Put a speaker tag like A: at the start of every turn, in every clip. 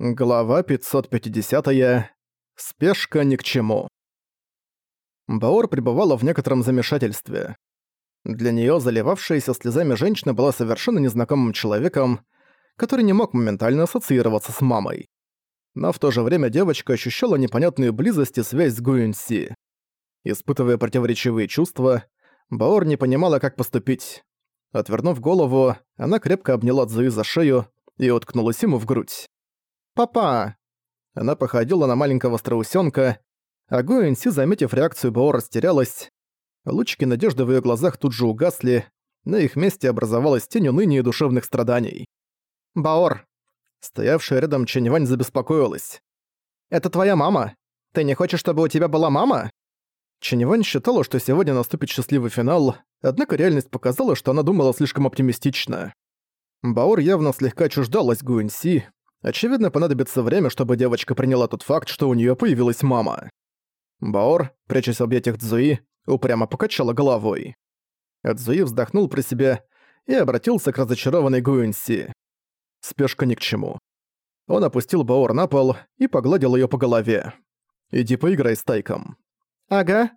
A: Глава 550. -я. Спешка ни к чему. Баор пребывала в некотором замешательстве. Для неё заливавшаяся слезами женщина была совершенно незнакомым человеком, который не мог моментально ассоциироваться с мамой. Но в то же время девочка ощущала непонятную близость и связь с Гуинси. Испытывая противоречивые чувства, Баор не понимала, как поступить. Отвернув голову, она крепко обняла Цзуи за шею и уткнулась ему в грудь. «Папа!» Она походила на маленького страусёнка, а Гуэнси, заметив реакцию Бао, растерялась. Лучики надежды в её глазах тут же угасли, на их месте образовалась тень уныния и душевных страданий. «Баор!» Стоявшая рядом Чэньвань забеспокоилась. «Это твоя мама? Ты не хочешь, чтобы у тебя была мама?» Чэньвань считала, что сегодня наступит счастливый финал, однако реальность показала, что она думала слишком оптимистично. Баор явно слегка чуждалась Гуэнси, Очевидно, понадобится время, чтобы девочка приняла тот факт, что у неё появилась мама. Баор, прячась в объятиях Цзуи, упрямо покачала головой. Цзуи вздохнул про себя и обратился к разочарованной Гуэнси. Спешка ни к чему. Он опустил Баор на пол и погладил её по голове. «Иди поиграй с Тайком». «Ага».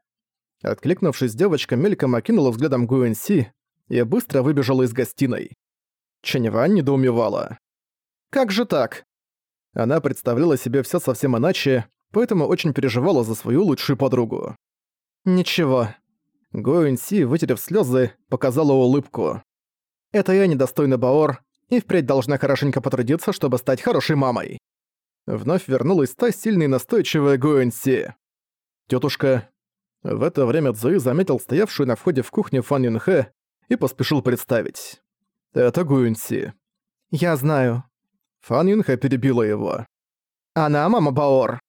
A: Откликнувшись, девочка мельком окинула взглядом Гуэнси и быстро выбежала из гостиной. Чаневань недоумевала. Как же так? Она представляла себе всё совсем иначе, поэтому очень переживала за свою лучшую подругу. Ничего. Гоэн Си, вытерев слёзы, показала улыбку. Это я недостойна Баор, и впредь должна хорошенько потрудиться, чтобы стать хорошей мамой. Вновь вернулась та сильная и настойчивая Гоэн Си. Тётушка. В это время Цзуи заметил стоявшую на входе в кухню Фан Юнхэ и поспешил представить. Это Гуэнси. «Я знаю. Фан Юнхэ перебила его. «Она мама Баор».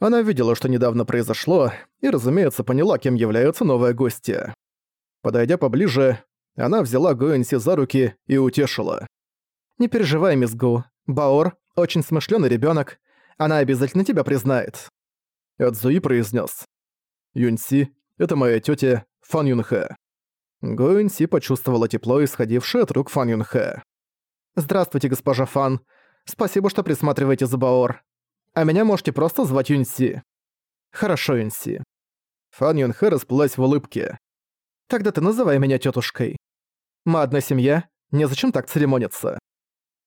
A: Она видела, что недавно произошло, и, разумеется, поняла, кем является новая гостья. Подойдя поближе, она взяла Гоэнси за руки и утешила. «Не переживай, мисс Гу. Баор — очень смышлёный ребёнок. Она обязательно тебя признает». Эдзуи произнес: «Юньси — это моя тётя Фан Юнхэ». Гоэнси почувствовала тепло, исходившее от рук Фан Юнхэ. «Здравствуйте, госпожа Фан. Спасибо, что присматриваете за Баор. А меня можете просто звать Юнси. Хорошо, Юнси. Фан Юнхэ расплылась в улыбке. Тогда ты называй меня тетушкой. Мы одна семья, незачем так церемониться.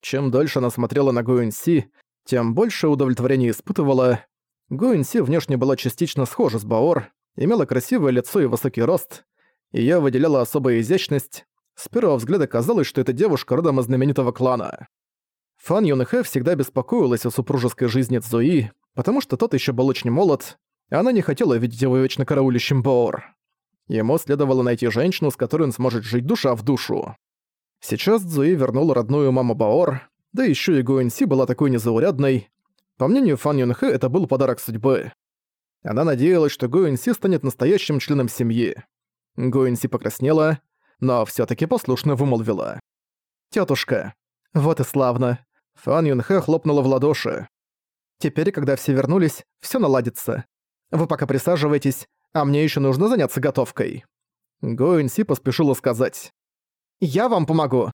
A: Чем дольше она смотрела на Гуэнси, тем больше удовлетворения испытывала. Гуэнси внешне была частично схожа с Баор, имела красивое лицо и высокий рост. Её выделяла особая изящность. С первого взгляда казалось, что эта девушка родом из знаменитого клана. Фан Юнхэ всегда беспокоилась о супружеской жизни Цзуи, потому что тот еще был очень молод, и она не хотела видеть его вечно караулищем Боор. Ему следовало найти женщину, с которой он сможет жить душа в душу. Сейчас Цзуи вернул родную маму Баор, да еще и Гуэнси была такой незаурядной. По мнению Фан Юнхэ, это был подарок судьбы. Она надеялась, что Гуэнси станет настоящим членом семьи. Гуэнси покраснела, но все таки послушно вымолвила. «Тётушка, вот и славно. Фан Юнхэ хлопнула в ладоши. «Теперь, когда все вернулись, все наладится. Вы пока присаживайтесь, а мне еще нужно заняться готовкой». Го Си поспешила сказать. «Я вам помогу».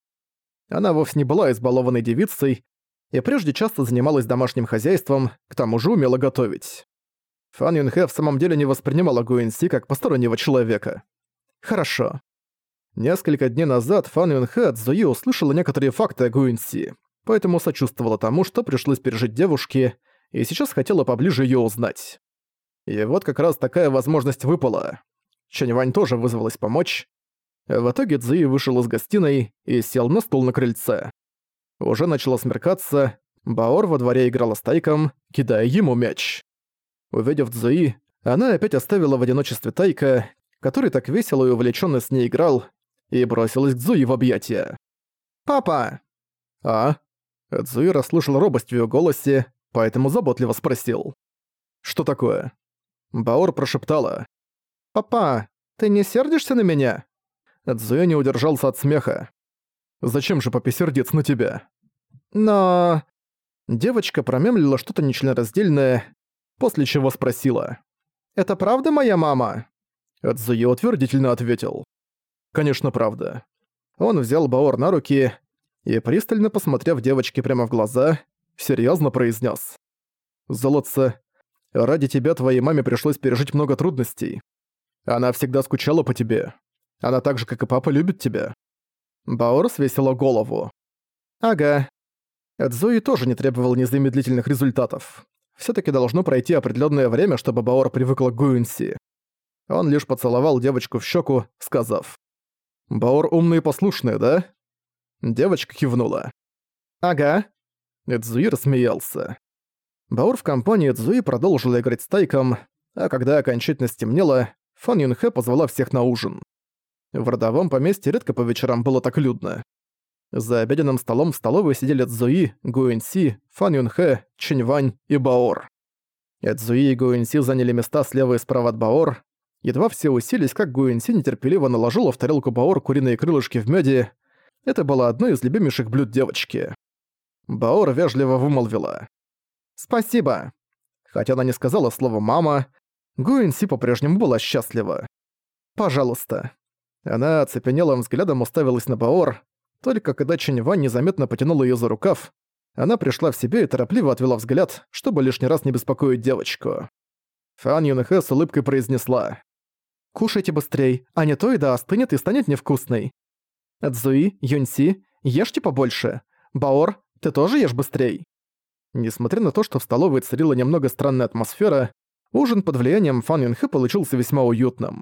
A: Она вовсе не была избалованной девицей, и прежде часто занималась домашним хозяйством, к тому же умела готовить. Фан Юнхэ в самом деле не воспринимала Гуэнси как постороннего человека. Хорошо. Несколько дней назад Фан Юнхэ от Зуи услышала некоторые факты о Гуэнси поэтому сочувствовала тому, что пришлось пережить девушке, и сейчас хотела поближе её узнать. И вот как раз такая возможность выпала. Чаньвань тоже вызвалась помочь. В итоге Цзуи вышел из гостиной и сел на стул на крыльце. Уже начало смеркаться, Баор во дворе играла с Тайком, кидая ему мяч. Увидев Цзуи, она опять оставила в одиночестве Тайка, который так весело и увлеченно с ней играл, и бросилась к Цзуи в объятия. «Папа!» «А?» Цзуи расслышал робость в её голосе, поэтому заботливо спросил. «Что такое?» Баор прошептала. «Папа, ты не сердишься на меня?» Цзуи не удержался от смеха. «Зачем же папе сердиться на тебя?» «Но...» Девочка промемлила что-то нечленораздельное, после чего спросила. «Это правда моя мама?» Цзуи утвердительно ответил. «Конечно, правда». Он взял Баор на руки и, пристально посмотрев девочке прямо в глаза, серьезно произнес: «Золотце, ради тебя твоей маме пришлось пережить много трудностей. Она всегда скучала по тебе. Она так же, как и папа, любит тебя». Баор свесила голову. «Ага». Эдзуи тоже не требовал незамедлительных результатов. все таки должно пройти определенное время, чтобы Баор привыкла к Гуинси. Он лишь поцеловал девочку в щеку, сказав. «Баор умный и послушный, да?» Девочка кивнула. «Ага». Эдзуи рассмеялся. Баур в компании Эдзуи продолжил играть с Тайком, а когда окончательно стемнело, Фан Юнхэ позвала всех на ужин. В родовом поместье редко по вечерам было так людно. За обеденным столом в столовой сидели Цзуи, Гуэнси, Фан Юнхэ, Чиньвань и Баор. Эдзуи и Гуэнси заняли места слева и справа от Баор. Едва все уселись, как Гуэнси нетерпеливо наложила в тарелку Баор куриные крылышки в меде. Это было одно из любимейших блюд девочки. Баор вежливо вымолвила. «Спасибо». Хотя она не сказала слово «мама», Гуэнси по-прежнему была счастлива. «Пожалуйста». Она оцепенелым взглядом уставилась на Баор. Только когда Вань незаметно потянула её за рукав, она пришла в себя и торопливо отвела взгляд, чтобы лишний раз не беспокоить девочку. Фан Юнхэ с улыбкой произнесла. «Кушайте быстрей, а не то еда остынет и станет невкусной. Цзуи, Юньси, ешьте побольше. Баор, ты тоже ешь быстрей». Несмотря на то, что в столовой царила немного странная атмосфера, Ужин под влиянием Фан Юнхэ получился весьма уютным.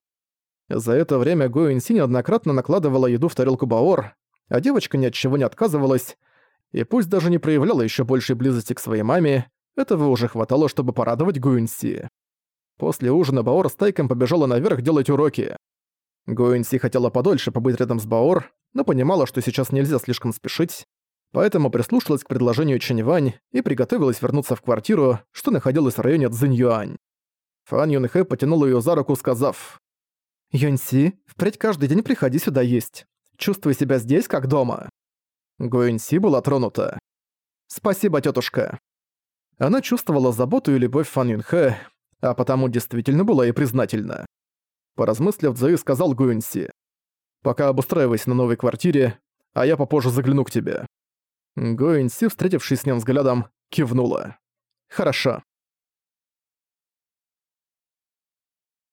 A: За это время Го Юнси неоднократно накладывала еду в тарелку Баор, а девочка ни от чего не отказывалась, и пусть даже не проявляла еще большей близости к своей маме, этого уже хватало, чтобы порадовать Го Юнси. После ужина Баор с Тайком побежала наверх делать уроки. Го Юнси хотела подольше побыть рядом с Баор, но понимала, что сейчас нельзя слишком спешить, поэтому прислушалась к предложению Чэньвань и приготовилась вернуться в квартиру, что находилась в районе Цзиньюань. Фан Юнхэ потянул её за руку, сказав. «Юньси, впредь каждый день приходи сюда есть. Чувствуй себя здесь, как дома». Гуэнси была тронута. «Спасибо, тётушка». Она чувствовала заботу и любовь Фан Юнхэ, а потому действительно была и признательна. Поразмыслив, Цзуи сказал Гуэнси. «Пока обустраивайся на новой квартире, а я попозже загляну к тебе». Гуэнси, встретившись с ним взглядом, кивнула. «Хорошо».